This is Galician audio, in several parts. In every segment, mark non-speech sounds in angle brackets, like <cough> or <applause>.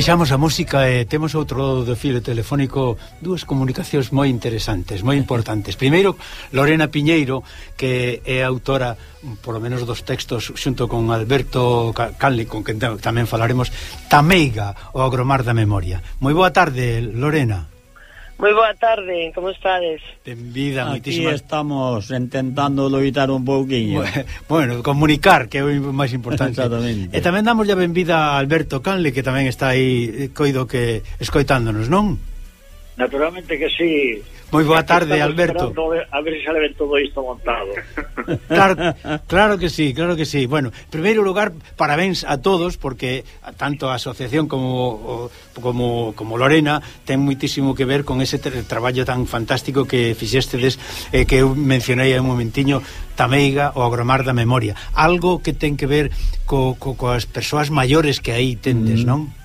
Baixamos a música e temos outro lado do filo telefónico dúas comunicacións moi interesantes, moi importantes. Primeiro, Lorena Piñeiro, que é autora, por lo menos, dos textos xunto con Alberto Canli, con quen tamén falaremos, Tameiga, o agromar da memoria. Moi boa tarde, Lorena. Moi boa tarde, como estades? Benvida, moitísimas... Aquí estamos intentando loitar un pouquiño. Bueno, comunicar, que é o máis importante. Exactamente. Eh, e tamén damos a benvida a Alberto Canle, que tamén está aí, eh, coido que, escoitándonos, non? Naturalmente que sí. Moi boa tarde, Alberto. A ver se xa todo isto montado. <laughs> Claro, claro que sí, claro que sí. Bueno, en primeiro lugar, parabéns a todos, porque tanto a asociación como, como, como Lorena ten muitísimo que ver con ese traballo tan fantástico que fixestedes, eh, que eu mencionei un momentiño, Tameiga o Agromar da Memoria. Algo que ten que ver co, co, coas persoas maiores que aí tendes, mm. non?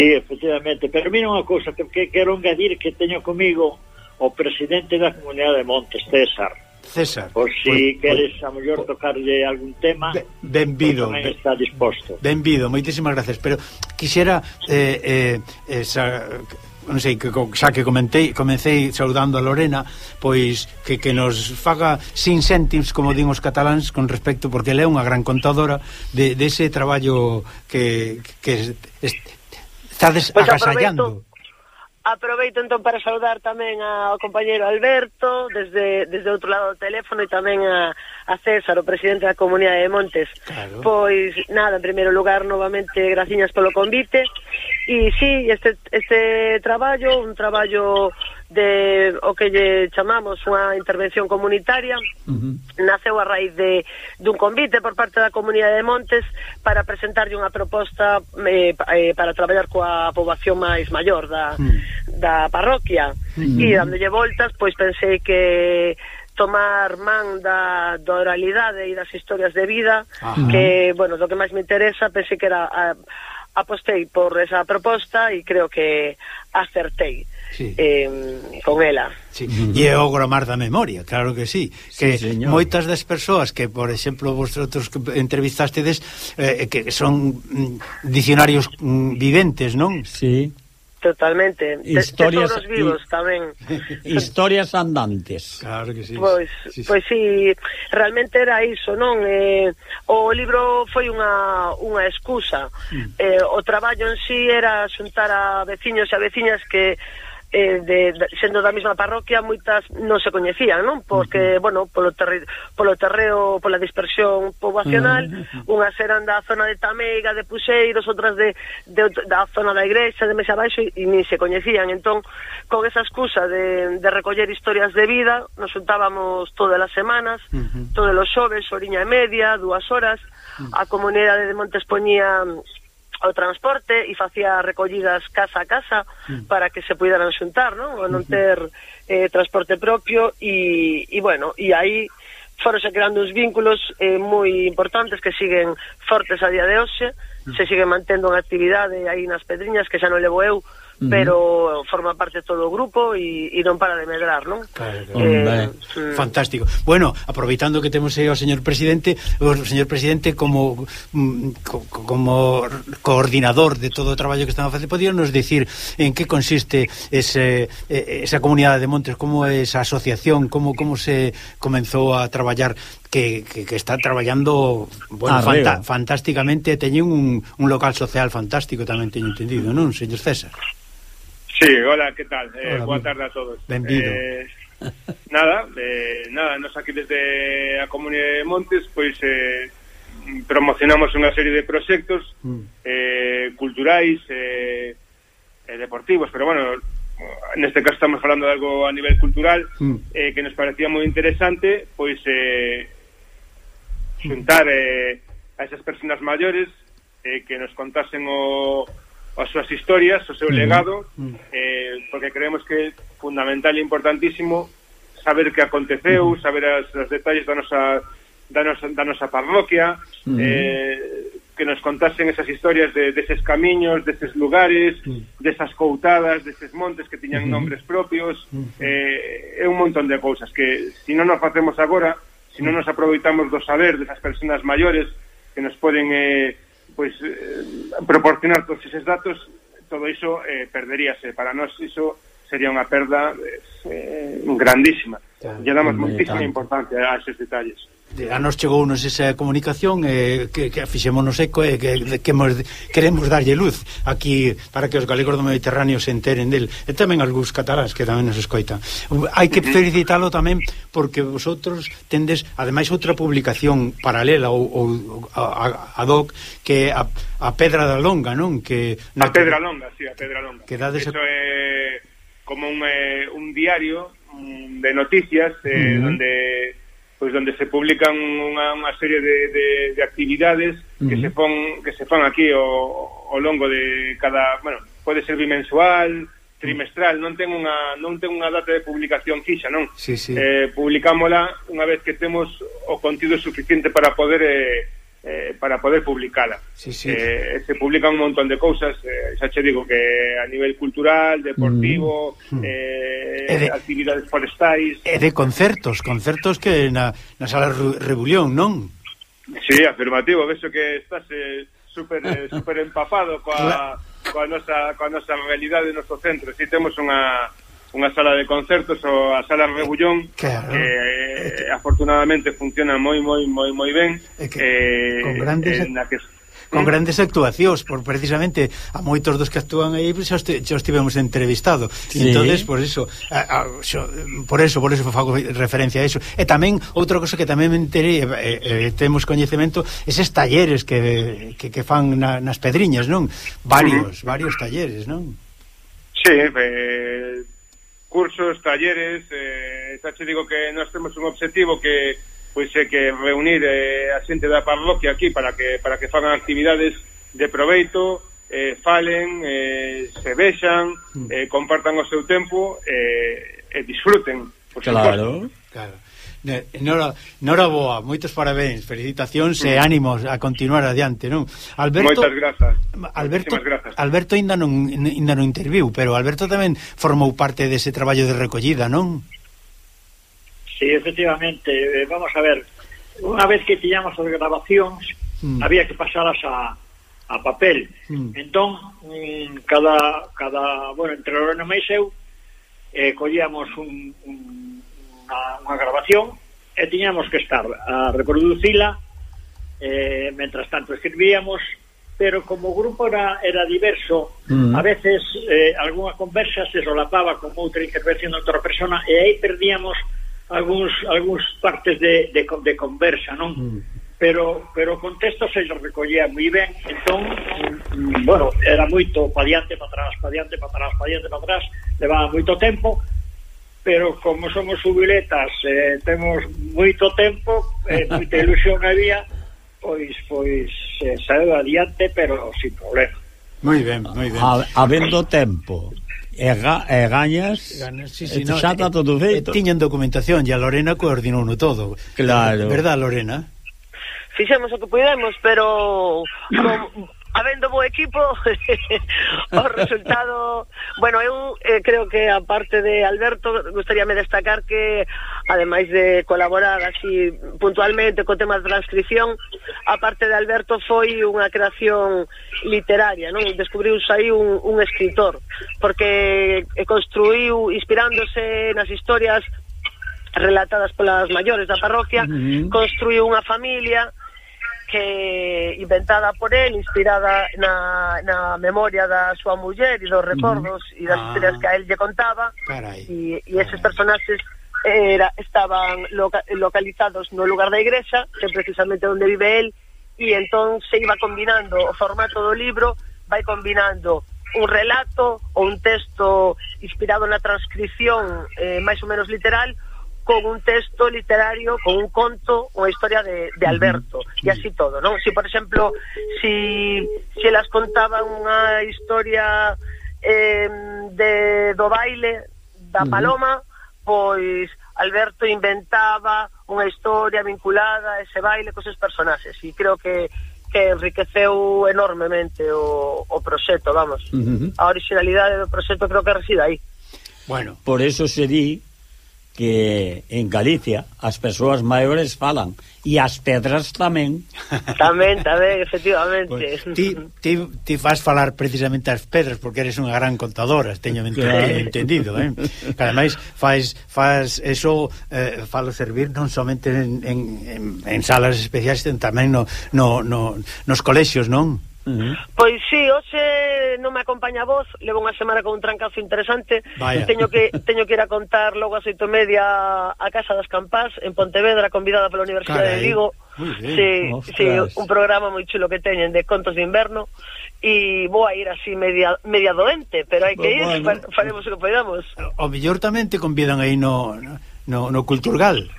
Sí, efectivamente, pero mira unha cousa que, que quero engadir que teño comigo o presidente da comunidade de Montes, César. César. Por si pues, queres pues, a mellor tocarlle algún tema, benvido. Ben, está disposto. Benvido, moitísimas gracias, pero quixera eh, eh, eh esa non sei, que xa que comentei, comecei saudando a Lorena, pois que, que nos faga sin céntims, como din os cataláns, con respecto, porque ela é unha gran contadora de, de ese traballo que, que Estades pois pues agasallando. Aproveito, aproveito entón para saudar tamén ao compañeiro Alberto desde, desde outro lado do teléfono e tamén a, a César, o presidente da Comunidade de Montes. Claro. Pois nada, en primeiro lugar, novamente, graciñas polo convite. E sí, este, este traballo, un traballo de o que lle chamamos unha intervención comunitaria uh -huh. naceu a raíz de dun convite por parte da comunidade de Montes para presentarlle unha proposta eh, eh, para traballar coa poboación máis maior da, uh -huh. da parroquia uh -huh. e dándolle voltas pois pensei que tomar man da, da oralidade e das historias de vida Ajá. Uh -huh. que, bueno, do que máis me interesa pensei que era a, apostei por esa proposta e creo que acertei uh sí. eh, con ela. Sí. E é o gramar da memoria, claro que sí, que sí, señor. moitas das persoas que, por exemplo, vosotros que entrevistastedes eh, que son mm, dicionarios mm, viventes, non? Sí. Totalmente, historias, de, de vivos tamén. <laughs> Historias andantes. Claro que sí. Pois, sí, sí. pois sí, realmente era iso, non? Eh, o libro foi unha, unha excusa. Mm. Eh, o traballo en sí era xuntar a veciños e a veciñas que eh, de, de, sendo da mesma parroquia moitas non se coñecían, non? Porque, uh -huh. bueno, polo, terri, polo terreo, pola dispersión poboacional, uh -huh. unhas eran da zona de Tameiga, de Puxeiros, outras de, de, da zona da Igrexa, de Mesa Baixo, e, e nin se coñecían. Entón, con esa excusa de, de recoller historias de vida, nos juntábamos todas as semanas, uh -huh. todos os xoves, oriña e media, dúas horas, uh -huh. a comunidade de Montes poñía ao transporte e facía recollidas casa a casa mm. para que se puderan xuntar, non? O non ter eh, transporte propio e, e bueno, e aí foronse creando uns vínculos eh, moi importantes que siguen fortes a día de hoxe, mm. se sigue mantendo unha actividade aí nas Pedriñas que xa non levo eu -huh. pero forma parte de todo o grupo e, e non para de medrar, non? Claro, eh, mm. Fantástico. Bueno, aproveitando que temos aí ao señor presidente, o señor presidente como mm, como coordinador de todo o traballo que están a facer, podíanos dicir en que consiste ese, esa comunidade de Montes, como é esa asociación, como como se comenzou a traballar que, que, que está traballando bueno, fanta, fantásticamente, teñen un, un local social fantástico tamén teño entendido, non, señor César? Sí, hola, que tal? Eh, hola, boa tarde a todos. Benvido. Eh, nada, eh, nada, nos aquí desde a Comunidade de Montes, pois eh, promocionamos unha serie de proxectos mm. eh, culturais e eh, deportivos, pero bueno, neste caso estamos falando de algo a nivel cultural mm. eh, que nos parecía moi interesante, pois eh, mm. xuntar eh, a esas personas maiores eh, que nos contasen o as súas historias, o seu legado, mm. eh, porque creemos que é fundamental e importantísimo saber que aconteceu, mm-hmm. saber as, os detalles da nosa, da nosa, da nosa parroquia, uh -huh. eh, que nos contasen esas historias de, deses camiños, deses lugares, uh -huh. desas coutadas, deses montes que tiñan uh -huh. nombres propios, uh -huh. eh, é un montón de cousas que, se si non nos facemos agora, se si non nos aproveitamos do saber desas persoas maiores que nos poden... Eh, pois eh, proporcionar todos esos datos, todo iso eh, perderíase. Para nós iso sería unha perda eh, eh grandísima. Claro, Lle damos moitísima importancia a esos detalles a nos chegounos esa comunicación eh, que, que fixémonos eco e eh, que, que mos, queremos darlle luz aquí para que os galegos do Mediterráneo se enteren del e tamén algúns catalás que tamén nos escoitan hai que felicitalo tamén porque vosotros tendes ademais outra publicación paralela ou, ou a, a doc que a, a Pedra da Longa non? Que, na, a Pedra Longa, sí, a Pedra Longa que dades... Eso é como un, eh, un diario mm, de noticias eh, uh -huh. donde pois onde se publican unha, unha serie de, de, de actividades uh -huh. que se pon, que se fan aquí ao, ao longo de cada, bueno, pode ser bimensual, trimestral, non ten unha non ten unha data de publicación fixa, non? Sí, sí. Eh, publicámola unha vez que temos o contido suficiente para poder eh, eh, para poder publicala. Sí, sí. Eh, se publican un montón de cousas, eh, xa che digo que a nivel cultural, deportivo, mm. mm. eh, de, actividades forestais. E de concertos, concertos que na, na sala Rebulión, non? Sí, afirmativo, vexo que estás eh, super, eh, super empapado coa, coa, nosa, coa nosa realidade, noso centro. Si temos unha unha sala de concertos ou a sala Rebullón claro. que eh, afortunadamente funciona moi moi moi moi ben que, eh, con grandes eh, na que con ¿Mm? grandes actuacións, por precisamente a moitos dos que actúan aí xa os, xa os tivemos entrevistado. Sí. Entonces, por eso, a, a, xo, por eso, por eso fago referencia a eso. E tamén outra cosa que tamén me enterei, e, e, temos coñecemento, eses talleres que, que, que fan na, nas pedriñas, non? Varios, uh -huh. varios talleres, non? Sí, eh, cursos, talleres, eh, xa che digo que nós temos un objetivo que pois é que reunir eh, a xente da parroquia aquí para que para que fagan actividades de proveito, eh, falen, eh, se vexan, mm. eh, compartan o seu tempo eh, e disfruten. Por claro, supuesto. claro. Nora, nora boa, moitos parabéns, felicitacións e mm. ánimos a continuar adiante, non? Alberto Moitas grazas. Alberto grazas. Alberto ainda non ainda non interviu, pero Alberto tamén formou parte dese traballo de recollida, non? Sí, efectivamente, eh, vamos a ver. Unha vez que tiñamos as grabacións, mm. había que pasalas a a papel. Mm. Entón, cada cada, bueno, entre Lorena e eu eh, collíamos un, un unha, unha grabación e tiñamos que estar a reproducila eh, mentras tanto escribíamos pero como o grupo era, era diverso mm. Uh -huh. a veces eh, algunha conversa se solapaba con outra intervención de outra persona e aí perdíamos algúns, algúns partes de, de, de conversa non? Mm. Uh -huh. Pero, pero o contexto se recollía moi ben entón, mm, mm bueno, era moito pa diante, pa atrás, pa diante, pa atrás, pa diante, pa atrás levaba moito tempo pero como somos subiletas eh, temos moito tempo eh, moita <laughs> ilusión había pois pois eh, saiu adiante pero sin problema. Moi ben, moi ben. Habendo tempo e, ga, e gañas, Ganas, sí, sí, no, xa está eh, todo eh, feito. tiñen documentación e a Lorena coordinou no todo. Claro. Verdad Lorena? Fixemos o que pudemos pero como, <laughs> habendo bo equipo <laughs> o resultado bueno, eu eh, creo que a parte de Alberto gustaríame destacar que ademais de colaborar así puntualmente co tema de transcripción a parte de Alberto foi unha creación literaria non descubriuse aí un, un escritor porque eh, construiu inspirándose nas historias relatadas polas maiores da parroquia uh -huh. construiu unha familia que inventada por él, inspirada na, na memoria da súa muller e dos recordos e das ah. historias que a él lle contaba e, e eses personaxes era, estaban loca, localizados no lugar da igrexa que precisamente onde vive él e entón se iba combinando o formato do libro vai combinando un relato ou un texto inspirado na transcripción eh, máis ou menos literal con un texto literario, con un conto ou historia de, de Alberto, e así todo, non? Si, por exemplo, si, si elas contaban unha historia eh, de, do baile da Paloma, pois Alberto inventaba unha historia vinculada a ese baile cos seus personaxes, e creo que que enriqueceu enormemente o, o proxecto, vamos. Uh -huh. A originalidade do proxecto creo que reside aí. Bueno, por eso se di que en Galicia as persoas maiores falan e as pedras tamén. <laughs> Tamén, tamén, efectivamente. Pues, ti, ti, ti faz falar precisamente as pedras porque eres unha gran contadora, teño claro. <laughs> entendido, eh? Que ademais faz faz eso eh, falo servir non somente en, en, en salas especiais, tamén no, no, no, nos colexios, non? Uh -huh. Pois si, sí, hoxe non me acompaña vos Levo unha semana con un trancazo interesante Vaya. Teño que, <laughs> teño que ir a contar logo a oito media A Casa das Campás En Pontevedra, convidada pola Universidade Carai. de Vigo Sí, sí, un programa moi chulo que teñen de contos de inverno e vou a ir así media media doente, pero hai que ir, bueno, <laughs> faremos o que podamos. O mellor tamén te convidan aí no no, no Culturgal.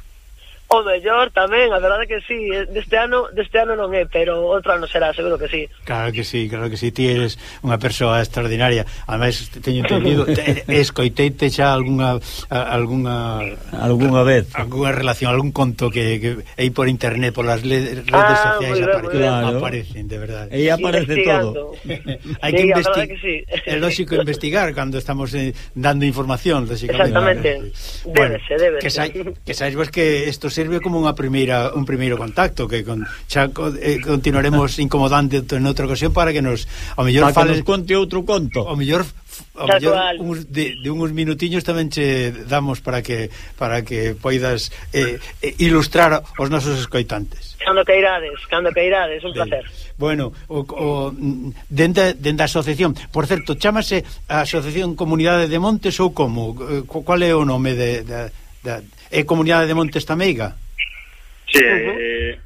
O mellor tamén, a verdade que sí, eh, deste ano, deste ano non é, pero outro ano será, seguro que sí. Claro que sí, claro que sí, ti eres unha persoa extraordinaria. Ademais teño entendido, <laughs> te, escoiteite xa algunha algunha algunha vez, algunha relación, algún conto que, que aí por internet, por las redes ah, sociais bien, apare, claro. aparecen, de verdade. E aparece todo. <laughs> Hai que investigar. Sí. É lógico investigar cando estamos eh, dando información, lógicamente. Exactamente. Bueno, débese, débese. Que, sa que sabes vos que isto se sirve como unha primeira un primeiro contacto que con, xa eh, continuaremos incomodando en outra ocasión para que nos ao mellor fales conte outro conto. Ao mellor ao mellor uns, de, de uns minutiños tamén che damos para que para que poidas eh, eh ilustrar os nosos escoitantes. Cando que irades, cando que irades, un placer. Bueno, o, o dende, dende a asociación, por certo, chámase a Asociación Comunidade de Montes ou como? Eh, Qual é o nome de, de, de e Comunidade de Montes Tameiga. Sí, eh, uh -huh. eh,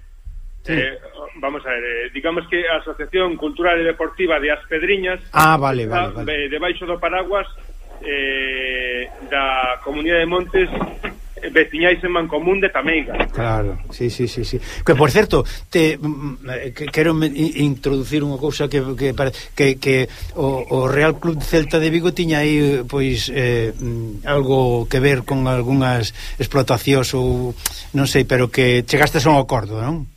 sí. Eh, vamos a ver, eh, digamos que a Asociación Cultural e Deportiva de As Pedriñas Ah, vale, vale, vale. Debaixo do paraguas eh, da Comunidade de Montes veciñais en Mancomún de Tameiga. Claro, sí, sí, sí, sí. Que por certo, te mm, eh, que, quero introducir unha cousa que que que, que o, o Real Club Celta de Vigo tiña aí pois eh, mm, algo que ver con algunhas explotacións ou non sei, pero que chegastes a un acordo, non?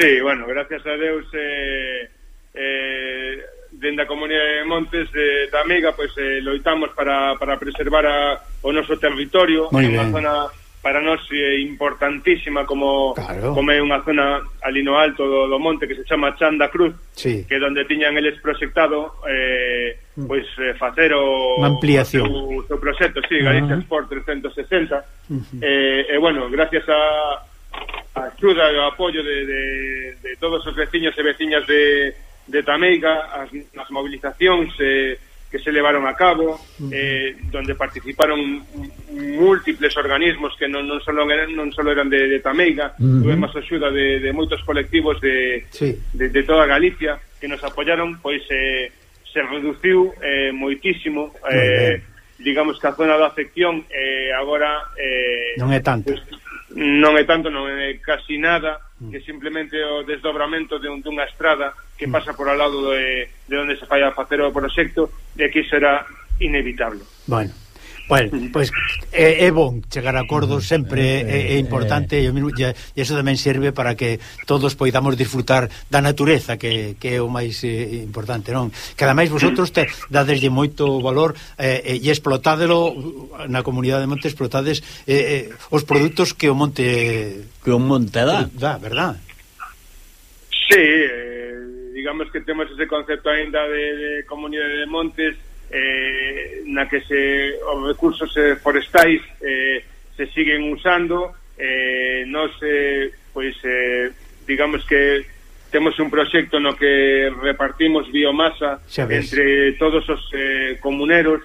Sí, bueno, gracias a Deus eh, eh dende a Comunidade de Montes de da pois eh, loitamos para, para preservar a, o noso territorio, Muy unha zona para nós é importantísima como claro. como é unha zona ali no alto do, do monte que se chama Chanda Cruz, sí. que é onde tiñan eles proxectado eh, mm. pois eh, facer o Una ampliación o seu, seu proxecto, sí, ah. Galicia uh -huh. Sport 360. Uh -huh. eh, e eh, bueno, gracias a a axuda e o apoio de, de, de todos os veciños e veciñas de, de Tameiga, as, as movilizacións eh, que se levaron a cabo, eh, donde participaron múltiples organismos que non, non só eran, non só eran de, de Tameiga, uh -huh. tuvemos axuda de, de moitos colectivos de, sí. de, de toda Galicia que nos apoyaron, pois eh, se reduciu eh, moitísimo eh, digamos que a zona da afección eh, agora eh, non é tanto pues, non é tanto, non é casi nada Mm. que simplemente o desdobramento de un, dunha estrada que mm. pasa por al lado de, de onde se falla facer o proxecto e que será inevitable. Bueno. Bueno, pois pues, é, é bon chegar a acordos mm-hmm. sempre eh, é, é importante e, e eso tamén serve para que todos poidamos disfrutar da natureza que, que é o máis eh, importante, non? Que ademais vosotros te dadeslle moito valor eh, e explotádelo na comunidade de monte explotades eh, eh, os produtos que o monte que o monte dá, dá verdad? Sí, eh, digamos que temos ese concepto aínda de, de comunidade de montes eh, na que se, os recursos eh, forestais eh, se siguen usando eh, nos eh, pois eh, digamos que temos un proxecto no que repartimos biomasa entre todos os eh, comuneros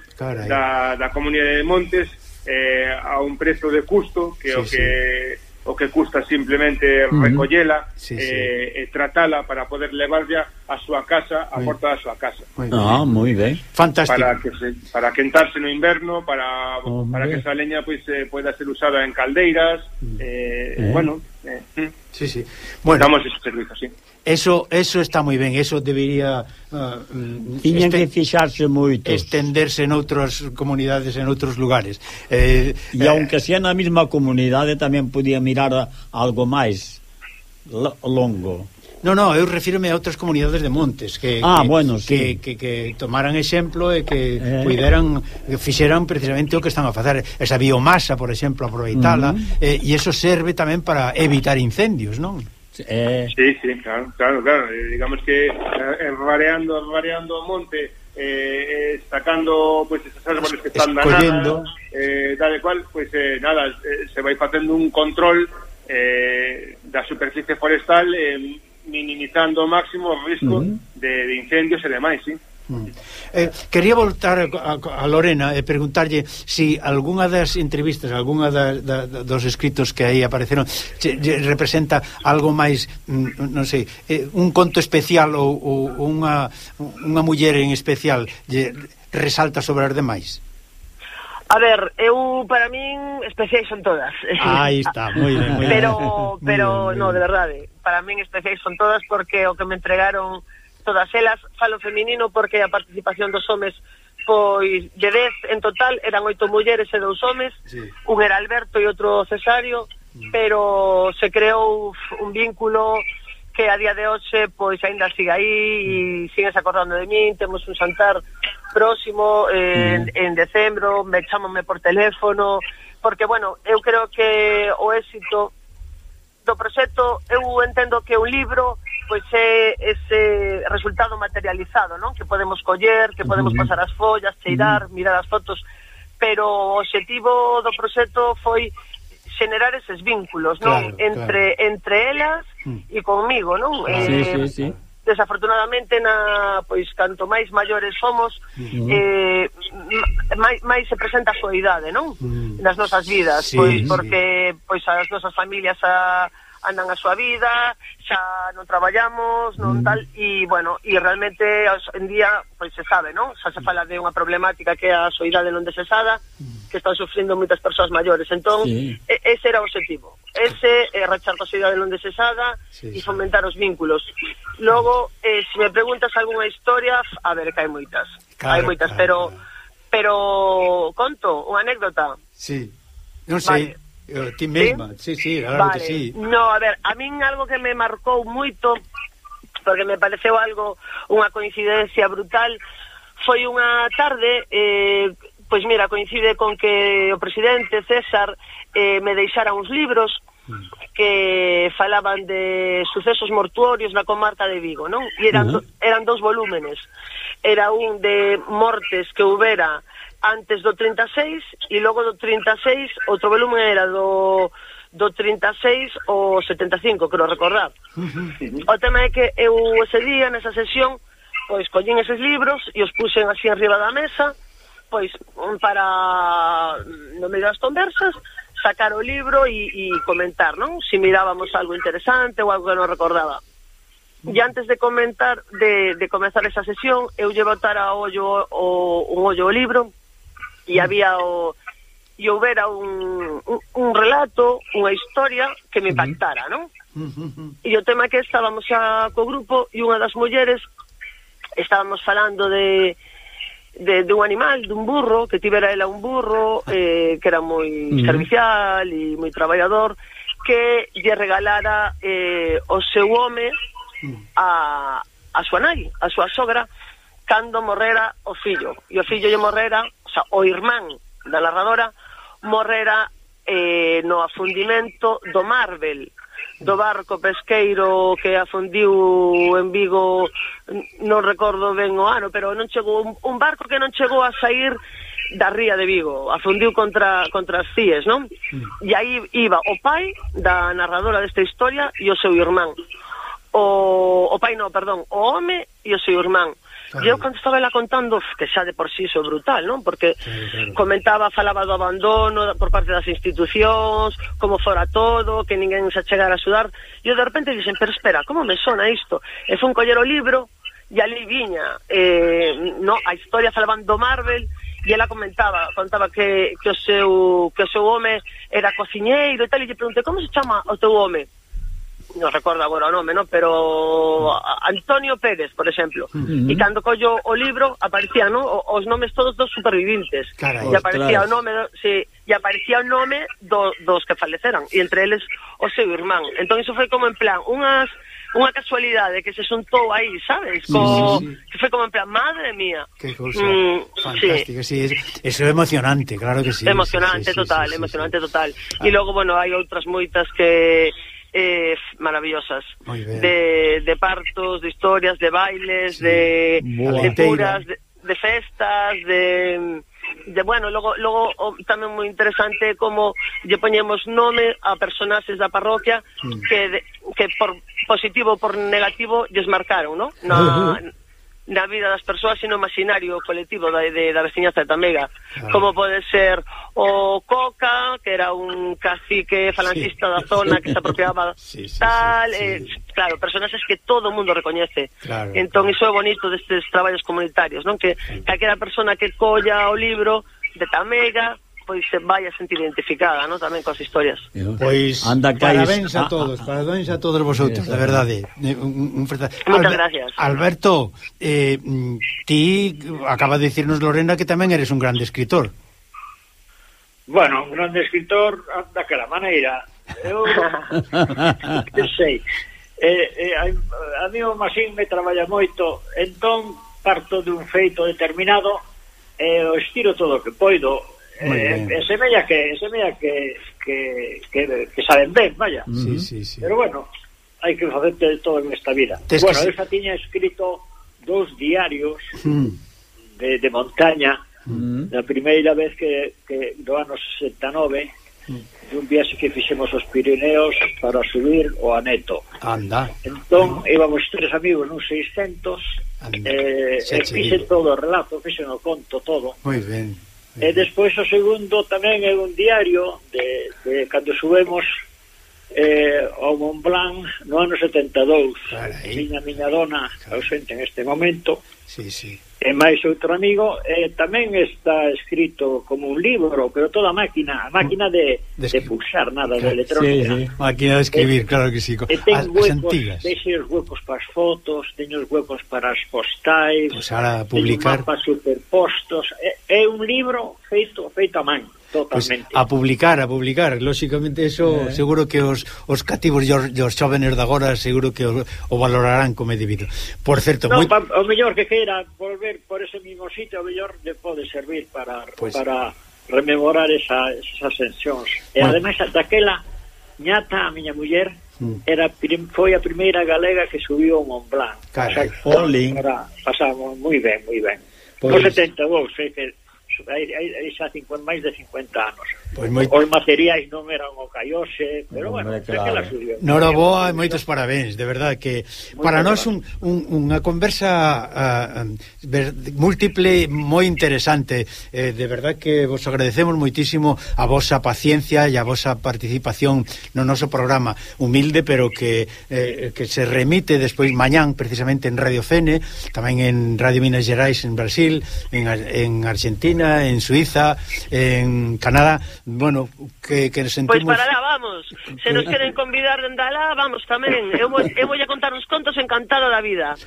da, da Comunidade de Montes eh, a un prezo de custo que sí, o que sí o que custa simplemente recollela sí, sí. Eh, e tratala para poder levarla a súa casa, a porta da súa casa. Ah, moi ben. Fantástico. Para que se, para quentarse no inverno, para Hombre. para que esa leña pois pues, eh, poida ser usada en caldeiras, eh, eh. bueno, Eh, sí, sí. Bueno, damos ese servizo, sí. Eso, eso está moi ben, eso debería uh, tiñan que fixarse moito. Estenderse en outras comunidades, en outros lugares. Eh, e eh, aunque sea na mesma comunidade tamén podía mirar algo máis longo. No, no, eu refírome a outras comunidades de montes que ah, que, bueno, sí. que, que, que tomaran exemplo e que eh. cuideran que fixeran precisamente o que están a facer esa biomasa, por exemplo, aproveitala uh -huh. eh, e eso serve tamén para evitar incendios, non? Eh... Sí, sí, claro, claro, claro. Eh, digamos que eh, variando, variando o monte, eh, eh, sacando pues esas árboles que están danadas, eh, tal e cual, pues eh, nada, eh, se vai facendo un control eh, da superficie forestal eh, minimizando ao máximo o risco uh -huh. de, de incendios e demais, sí. Mm. Eh, quería voltar a, a Lorena e preguntarlle se si algunha das entrevistas, algunha da, da, dos escritos que aí apareceron che, representa algo máis mm, non sei, eh, un conto especial ou, ou unha, unha muller en especial lle resalta sobre as demais A ver, eu para min especiais son todas. Aí está, moi ben, moi Pero <laughs> pero no, de verdade, para min especiais son todas porque o que me entregaron todas elas, falo feminino porque a participación dos homes pois de 10 en total eran oito mulleres e dous homes, sí. un era Alberto e outro Cesario, mm. pero se creou un vínculo que a día de hoxe pois aínda sigue aí e mm. sigues acordando de min, temos un santar próximo en, mm. en decembro, me chamame por teléfono, porque bueno, eu creo que o éxito do proxecto eu entendo que un libro pois é ese resultado materializado, non? Que podemos coller, que podemos pasar as follas, cheirar, mirar as fotos, pero o obxectivo do proxecto foi generar eses vínculos, non? Claro, entre claro. entre elas e conmigo, non? Sí, eh, sí, sí desafortunadamente na pois canto máis maiores somos uh -huh. eh, máis, máis se presenta a soidade, non? Uh -huh. Nas nosas vidas, sí, pois porque pois as nosas familias a andan a súa vida, xa non traballamos, non mm. tal e bueno, e realmente en día pois se sabe, non? Xa se fala de unha problemática que é a soidade non desesada, mm que están sufrindo moitas persoas maiores. Entón, sí. ese era o objetivo. Ese é rachar a cidade non desesada sí, e fomentar os vínculos. Logo, eh, se me preguntas algunha historia, a ver, que hai moitas. Claro, hai moitas, claro. pero pero conto unha anécdota. Sí. Non sei. Vale. Eh, ti mesma, sí, sí, sí claro vale. que sí. No, a ver, a min algo que me marcou moito porque me pareceu algo unha coincidencia brutal foi unha tarde eh, Pois mira, coincide con que o presidente César eh, me deixara uns libros que falaban de sucesos mortuorios na comarca de Vigo, non? E eran, uh -huh. eran dous volúmenes. Era un de mortes que houbera antes do 36 e logo do 36, outro volumen era do do 36 ao 75, quero recordar. Uh -huh. O tema é que eu ese día, nesa sesión, pois collín eses libros e os puxen así arriba da mesa pois mm, para no medio das conversas sacar o libro e, e comentar, non? Si mirábamos algo interesante ou algo que non recordaba. E antes de comentar, de, de comenzar esa sesión, eu lle botara o ollo, o, un ollo o libro e había o e houbera un, un, un relato, unha historia que me impactara, non? E o tema que estábamos a, co grupo e unha das mulleres estábamos falando de de, de un animal, dun burro, que tivera ela un burro, eh, que era moi mm. servicial e moi traballador, que lle regalara eh, o seu home a, a súa nai, a súa sogra, cando morrera o fillo. E o fillo lle morrera, o, sea, o irmán da narradora, morrera eh, no afundimento do Marvel, do barco pesqueiro que afundiu en Vigo, non recordo ben o ano, pero non chegou un, un barco que non chegou a sair da ría de Vigo, afundiu contra contra as CIES, non? Mm. E aí iba o pai da narradora desta historia e o seu irmán. O, o pai non, perdón, o home e o seu irmán. Claro. Eu cando estaba ela contando, que xa de por sí iso brutal, non? Porque claro, claro. comentaba, falaba do abandono por parte das institucións, como fora todo, que ninguén se chegara a axudar. E eu de repente dixen, pero espera, como me sona isto? E fun coller o libro, e ali viña eh, no, a historia falaban do Marvel, e ela comentaba, contaba que, que, o seu, que o seu home era cociñeiro e tal, e lle preguntei, como se chama o teu home? non recordo agora o nome, non? pero Antonio Pérez, por exemplo. Uh -huh. E cando collo o libro aparecían non? os nomes todos dos supervivintes. Carai, e aparecía ostras. o nome, sí, e aparecía o nome do, dos que faleceran, e entre eles o seu irmán. Entón iso foi como en plan, unhas unha casualidade que se xuntou aí, sabes? Co... Sí, sí, sí. Que foi como en plan, madre mía. Que cousa mm, fantástica, sí. sí. Eso é emocionante, claro que sí. Emocionante sí, sí, total, sí, sí, emocionante sí, sí. total. Ah. Logo, bueno, hai outras moitas que eh, maravillosas de, de partos, de historias, de bailes, sí. de lecturas, de, de festas, de de bueno, logo logo o, oh, tamén moi interesante como lle poñemos nome a personaxes da parroquia sí. que de, que por positivo ou por negativo lles marcaron, ¿no? Na, uh -huh na vida das persoas e no imaginario colectivo da, de, da veciñanza de Tamega claro. como pode ser o Coca que era un cacique falangista sí. da zona que se apropiaba <laughs> sí, sí, tal sí, sí. Eh, claro, personaxes que todo o mundo recoñece claro, entón iso é bonito destes traballos comunitarios non que calquera persona que colla o libro de Tamega pois eh, vai a sentir identificada, non? Tamén coas historias. Pois Anda, parabéns a ah. todos, parabéns a todos vosotros, de verdade. Eh, un, un Muchas Albert, gracias. Alberto, eh, ti acaba de dicirnos Lorena que tamén eres un grande escritor. Bueno, un grande escritor anda que la maneira. Eu <laughs> que sei. Eh, eh, a mí o Masín me traballa moito, entón parto dun feito determinado e eh, o estiro todo o que poido Eh, e semella que semella que, que, que, que saben ben, vaya. Sí, sí, sí. Pero bueno, hai que facerte todo en esta vida. Tes bueno, que... esa tiña escrito dos diarios mm. de, de montaña. Mm. Na primeira vez que, que do ano 69 mm. dun viaxe que fixemos os Pirineos para subir o Aneto. Anda. Entón, Anda. íbamos tres amigos nun 600 Anda. eh, e fixe todo o relato, fixe no conto todo. Moi ben E despois o segundo tamén é un diario de, de cando subemos eh, ao Mont Blanc no ano 72. Carai. Miña miña dona ausente en este momento. Sí, sí e máis outro amigo eh, tamén está escrito como un libro pero toda a máquina a máquina de, de, de pulsar nada de electrónica. sí, sí. máquina de escribir eh, claro que sí e ten as, huecos deixe os huecos para as fotos teño os huecos para as postais pois pues ahora publicar. mapas superpostos é, é un libro feito feito a man. Totalmente. Pues, a publicar, a publicar, lóxicamente eso eh. seguro que os, os cativos e os, os xóvenes de agora seguro que o, o valorarán como é debido. Por certo, no, muy... pa, o mellor que queira volver por ese mismo sitio, o mellor le pode servir para pues... para rememorar esa, esas ascensións. E bueno. ademais daquela ñata a miña muller mm. era foi a primeira galega que subiu ao Mont Blanc. Cara, o sea, pasamos moi ben, moi ben. Pois... Pues... 72, sei que hai, hai hay ya cincu, más de 50 anos Pois moi... Os materiais non eran o caiose, pero bueno, claro. que la subió. Noraboa e moitos parabéns, de verdade que Muy para nós un, un, unha conversa uh, ver, múltiple moi interesante. Eh, de verdade que vos agradecemos moitísimo a vosa paciencia e a vosa participación no noso programa humilde, pero que eh, que se remite despois mañán precisamente en Radio Fene, tamén en Radio Minas Gerais en Brasil, en, en Argentina, en Suiza, en Canadá bueno, que, que sentimos... Pois pues para lá vamos, se nos queren convidar dende alá, vamos tamén, eu vou, eu vou a contar uns contos encantada da vida.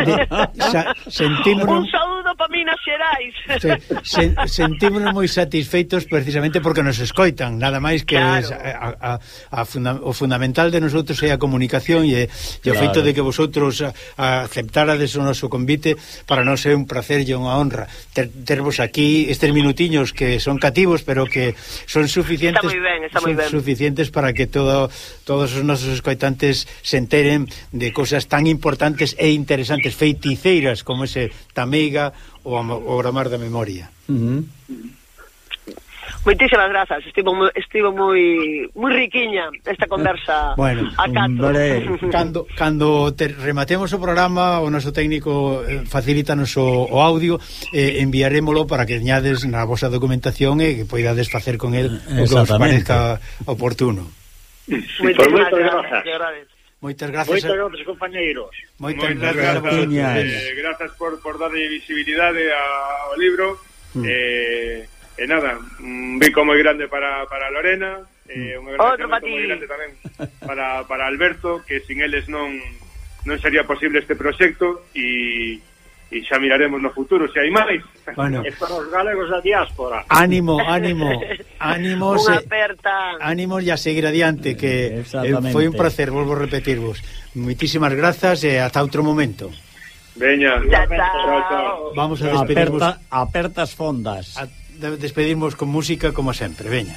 <laughs> Sa, sentimos... Un saúdo para Minas Xerais. Se, se, sentimos moi satisfeitos precisamente porque nos escoitan, nada máis que claro. a, a, a funda, o fundamental de nosotros é a comunicación e, e claro. o feito de que vosotros a, a aceptarades o noso convite para nós é un placer e unha honra ter, tervos aquí estes minutiños que son cativos pero que son suficientes está ben, está son ben. suficientes para que todo todos os nosos escoitantes se enteren de cousas tan importantes e interesantes feiticeiras como ese Tameiga ou o Gramar da Memoria. Uh -huh. Moitísimas grazas, estivo estivo moi moi riquiña esta conversa bueno, a catro. Vale, <laughs> cando cando te rematemos o programa, o noso técnico eh, facilítanos o, o audio, eh, enviarémolo para que añades na vosa documentación e que poidades facer con el o que os parezca oportuno. Moitas grazas. Moitas eh. grazas. Moitas grazas, compañeiros. Moitas, Moitas grazas, grazas, eh, grazas por, por darlle visibilidade ao libro. Mm. Eh, E nada, un bico moi grande para, para Lorena, e un agradecemento moi grande tamén para, para Alberto, que sin eles non non sería posible este proxecto e e xa miraremos no futuro se hai máis. Bueno. E para os galegos da diáspora. Ánimo, <laughs> ánimo, ánimo. Unha aperta. Ánimo e a seguir adiante que eh, foi un placer, volvo a repetirvos. Moitísimas grazas e eh, ata outro momento. Veña. Chao, chao. Vamos a despedirnos. Aperta, apertas fondas. A despedirmos con música como sempre, veña.